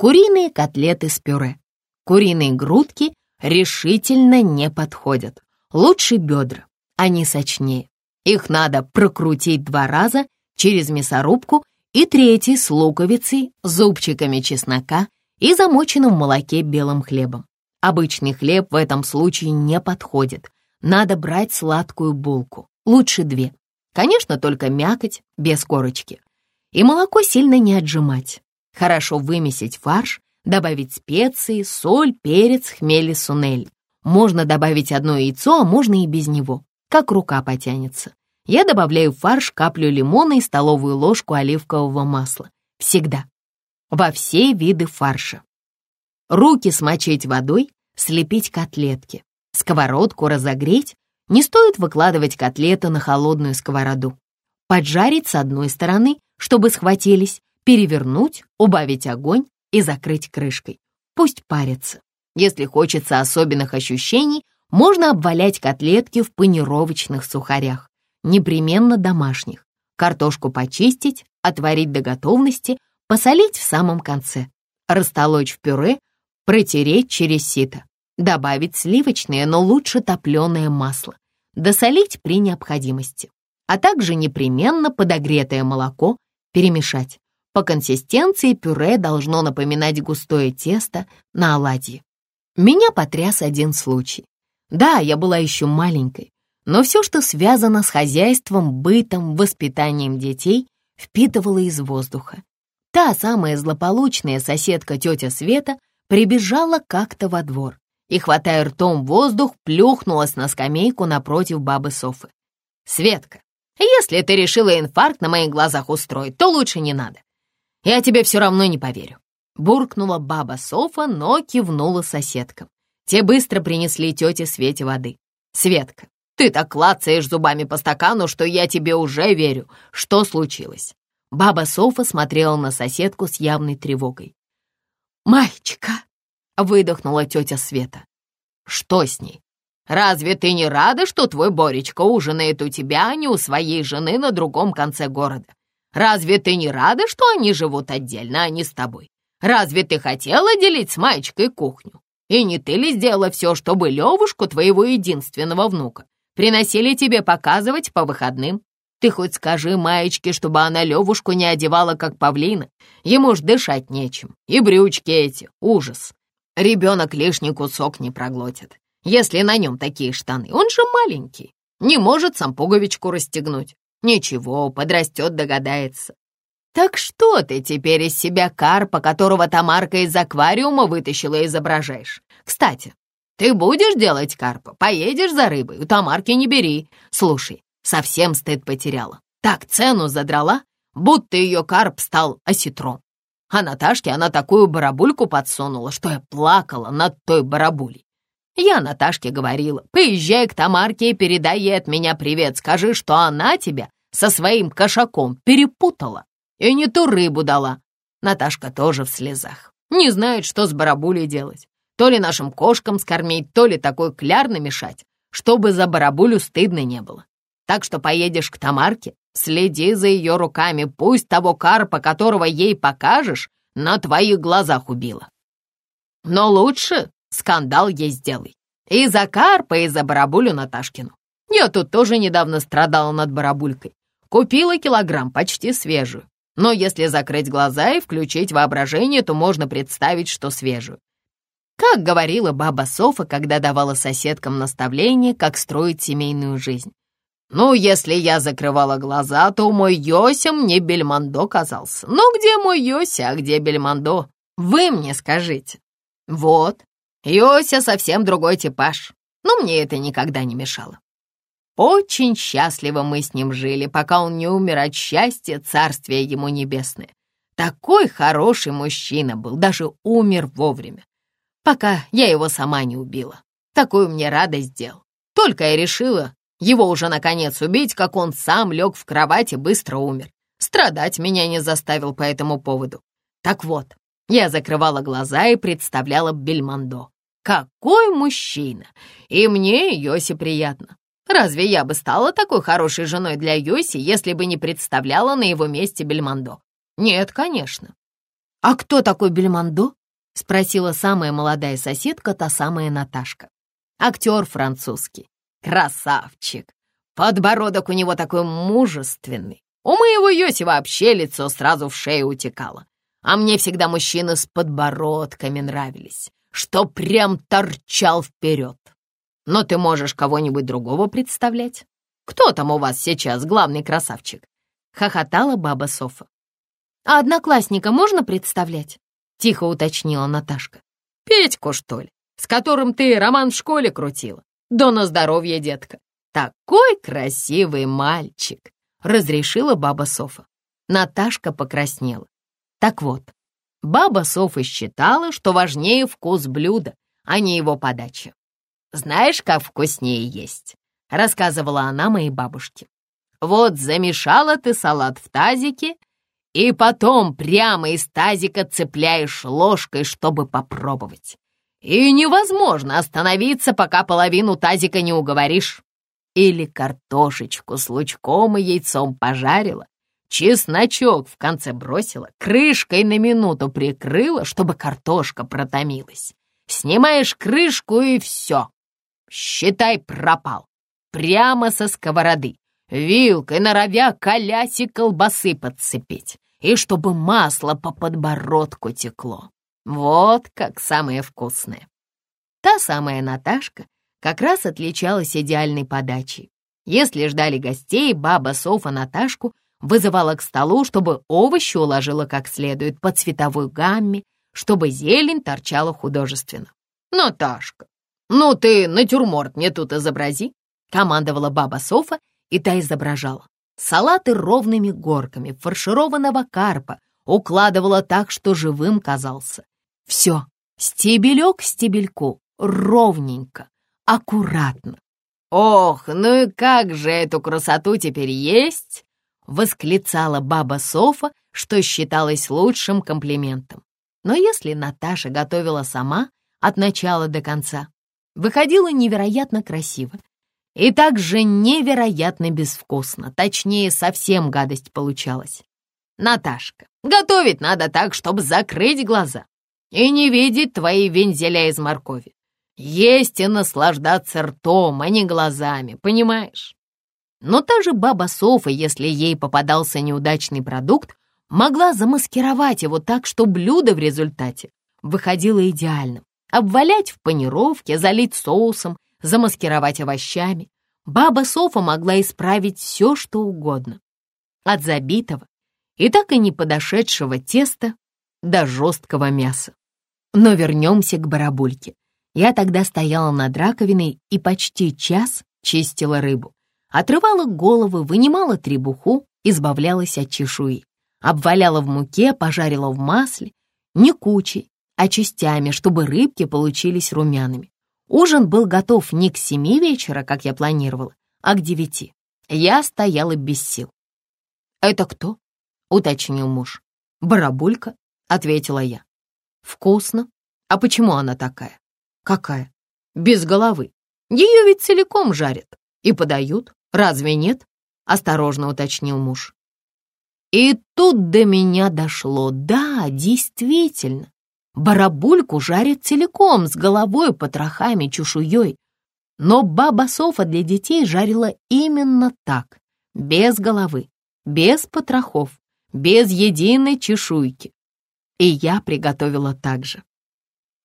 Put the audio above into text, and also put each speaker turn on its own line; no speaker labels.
Куриные котлеты с пюре. Куриные грудки решительно не подходят. Лучше бедра, они сочнее. Их надо прокрутить два раза через мясорубку и третий с луковицей, зубчиками чеснока и замоченным в молоке белым хлебом. Обычный хлеб в этом случае не подходит. Надо брать сладкую булку, лучше две. Конечно, только мякоть, без корочки. И молоко сильно не отжимать. Хорошо вымесить фарш, добавить специи, соль, перец, хмель и сунель. Можно добавить одно яйцо, а можно и без него, как рука потянется. Я добавляю в фарш каплю лимона и столовую ложку оливкового масла. Всегда. Во все виды фарша. Руки смочить водой, слепить котлетки. Сковородку разогреть. Не стоит выкладывать котлеты на холодную сковороду. Поджарить с одной стороны, чтобы схватились, перевернуть, убавить огонь и закрыть крышкой. Пусть парятся. Если хочется особенных ощущений, можно обвалять котлетки в панировочных сухарях, непременно домашних. Картошку почистить, отварить до готовности, посолить в самом конце, растолочь в пюре, протереть через сито, добавить сливочное, но лучше топленое масло, досолить при необходимости, а также непременно подогретое молоко перемешать. По консистенции пюре должно напоминать густое тесто на оладьи. Меня потряс один случай. Да, я была еще маленькой, но все, что связано с хозяйством, бытом, воспитанием детей, впитывала из воздуха. Та самая злополучная соседка тетя Света прибежала как-то во двор и, хватая ртом воздух, плюхнулась на скамейку напротив бабы Софы. «Светка, если ты решила инфаркт на моих глазах устроить, то лучше не надо. Я тебе все равно не поверю. Буркнула баба Софа, но кивнула соседкам. Те быстро принесли тете Свете воды. «Светка, ты так клацаешь зубами по стакану, что я тебе уже верю. Что случилось?» Баба Софа смотрела на соседку с явной тревогой. «Мальчика!» — выдохнула тетя Света. «Что с ней? Разве ты не рада, что твой Боречка ужинает у тебя, а не у своей жены на другом конце города? Разве ты не рада, что они живут отдельно, а не с тобой? Разве ты хотела делить с Маечкой кухню? И не ты ли сделала все, чтобы Левушку, твоего единственного внука, приносили тебе показывать по выходным? Ты хоть скажи Маечке, чтобы она Левушку не одевала, как павлина. Ему ж дышать нечем. И брючки эти — ужас. Ребенок лишний кусок не проглотит, если на нем такие штаны. Он же маленький, не может сам пуговичку расстегнуть. Ничего, подрастет, догадается. «Так что ты теперь из себя карпа, которого Тамарка из аквариума вытащила, изображаешь? Кстати, ты будешь делать карпа? Поедешь за рыбой? У Тамарки не бери. Слушай, совсем стыд потеряла. Так цену задрала, будто ее карп стал осетром. А Наташке она такую барабульку подсунула, что я плакала над той барабулей. Я Наташке говорила, поезжай к Тамарке и передай ей от меня привет, скажи, что она тебя со своим кошаком перепутала и не ту рыбу дала. Наташка тоже в слезах. Не знает, что с барабулей делать. То ли нашим кошкам скормить, то ли такой кляр намешать, чтобы за барабулю стыдно не было. Так что поедешь к Тамарке, следи за ее руками, пусть того карпа, которого ей покажешь, на твоих глазах убила. Но лучше скандал ей сделай. И за карпа, и за барабулю Наташкину. Я тут тоже недавно страдала над барабулькой. Купила килограмм, почти свежую. Но если закрыть глаза и включить воображение, то можно представить, что свежую. Как говорила баба Софа, когда давала соседкам наставление, как строить семейную жизнь. Ну, если я закрывала глаза, то мой Йося мне Бельмондо казался. Ну, где мой Йося, а где Бельмондо? Вы мне скажите. Вот, Йося совсем другой типаж, но мне это никогда не мешало. Очень счастливо мы с ним жили, пока он не умер от счастья, царствие ему небесное. Такой хороший мужчина был, даже умер вовремя. Пока я его сама не убила. Такую мне радость сделал. Только я решила его уже наконец убить, как он сам лег в кровать и быстро умер. Страдать меня не заставил по этому поводу. Так вот, я закрывала глаза и представляла Бельмондо. Какой мужчина! И мне Йоси приятно. Разве я бы стала такой хорошей женой для Йоси, если бы не представляла на его месте Бельмондо? Нет, конечно. «А кто такой Бельмондо?» — спросила самая молодая соседка, та самая Наташка. «Актер французский. Красавчик. Подбородок у него такой мужественный. У моего Йоси вообще лицо сразу в шею утекало. А мне всегда мужчины с подбородками нравились, что прям торчал вперед. Но ты можешь кого-нибудь другого представлять? Кто там у вас сейчас главный красавчик?» — хохотала баба Софа. «А одноклассника можно представлять?» — тихо уточнила Наташка. «Петьку, что ли, с которым ты роман в школе крутила? Да на здоровье, детка. Такой красивый мальчик!» — разрешила баба Софа. Наташка покраснела. Так вот, баба Софа считала, что важнее вкус блюда, а не его подача. «Знаешь, как вкуснее есть?» — рассказывала она моей бабушке. «Вот замешала ты салат в тазике, и потом прямо из тазика цепляешь ложкой, чтобы попробовать. И невозможно остановиться, пока половину тазика не уговоришь. Или картошечку с лучком и яйцом пожарила, чесночок в конце бросила, крышкой на минуту прикрыла, чтобы картошка протомилась. Снимаешь крышку и все. Считай, пропал. Прямо со сковороды, вилкой норовя колясик колбасы подцепить, и чтобы масло по подбородку текло. Вот как самое вкусное. Та самая Наташка как раз отличалась идеальной подачей. Если ждали гостей, баба Софа Наташку вызывала к столу, чтобы овощи уложила как следует по цветовой гамме, чтобы зелень торчала художественно. «Наташка, ну ты натюрморт мне тут изобрази», — командовала баба Софа, и та изображала. Салаты ровными горками фаршированного карпа укладывала так, что живым казался. Все, стебелек стебельку, ровненько, аккуратно. «Ох, ну и как же эту красоту теперь есть!» — восклицала баба Софа, что считалось лучшим комплиментом. Но если Наташа готовила сама от начала до конца, выходила невероятно красиво и также невероятно безвкусно, точнее, совсем гадость получалась. Наташка, готовить надо так, чтобы закрыть глаза и не видеть твои вензеля из моркови. Есть и наслаждаться ртом, а не глазами, понимаешь? Но та же баба Софа, если ей попадался неудачный продукт, могла замаскировать его так, что блюдо в результате выходило идеальным. Обвалять в панировке, залить соусом, замаскировать овощами. Баба Софа могла исправить все, что угодно. От забитого и так и не подошедшего теста до жесткого мяса. Но вернемся к барабульке. Я тогда стояла над раковиной и почти час чистила рыбу. Отрывала головы, вынимала требуху, избавлялась от чешуи. Обваляла в муке, пожарила в масле, не кучей, а частями, чтобы рыбки получились румяными. Ужин был готов не к семи вечера, как я планировала, а к девяти. Я стояла без сил. «Это кто?» — уточнил муж. «Барабулька», — ответила я. «Вкусно. А почему она такая?» Какая? Без головы. Ее ведь целиком жарят и подают. Разве нет? Осторожно уточнил муж. И тут до меня дошло. Да, действительно. Барабульку жарят целиком, с головой, потрохами, чешуей. Но баба Софа для детей жарила именно так, без головы, без потрохов, без единой чешуйки. И я приготовила так же.